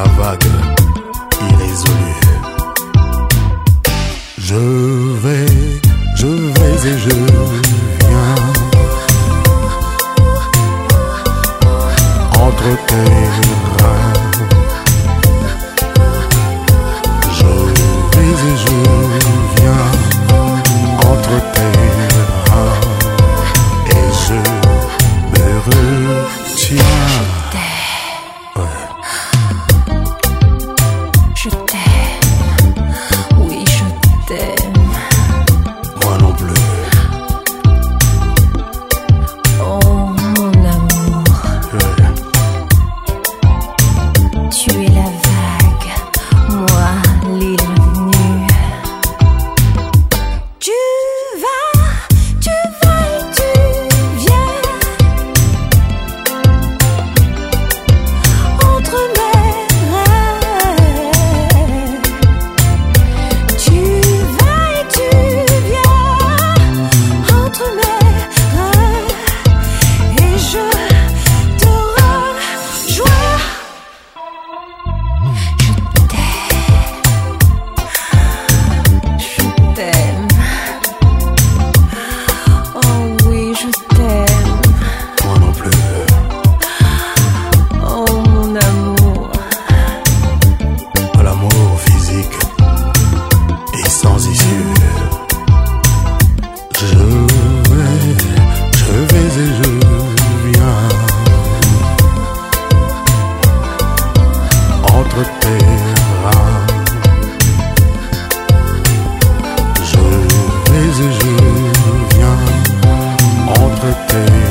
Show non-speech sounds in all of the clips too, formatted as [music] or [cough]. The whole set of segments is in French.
la vague irrésolue. Je vais, je vais et je another day.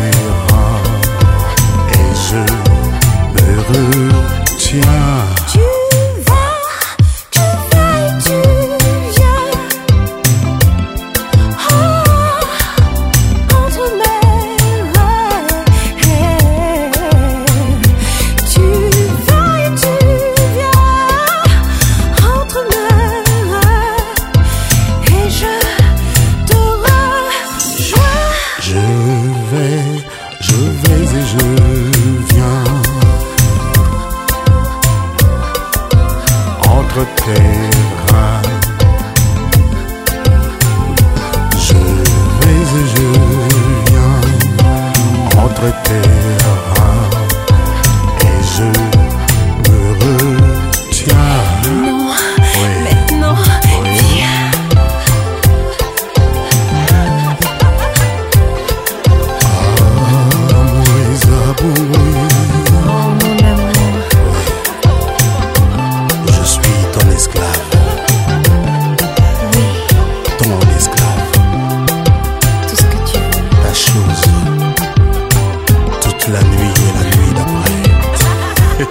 Je vais et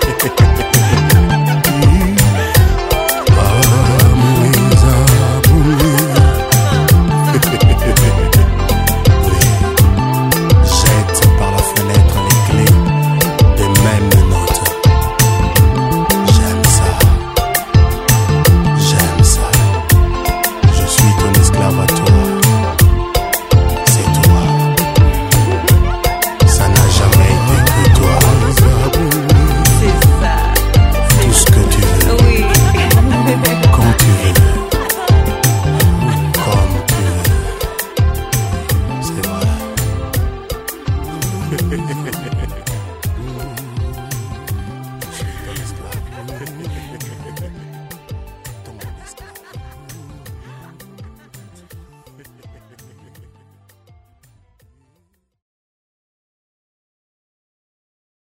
Ha [laughs] ha! 嘿嘿嘿嘿嘿嘿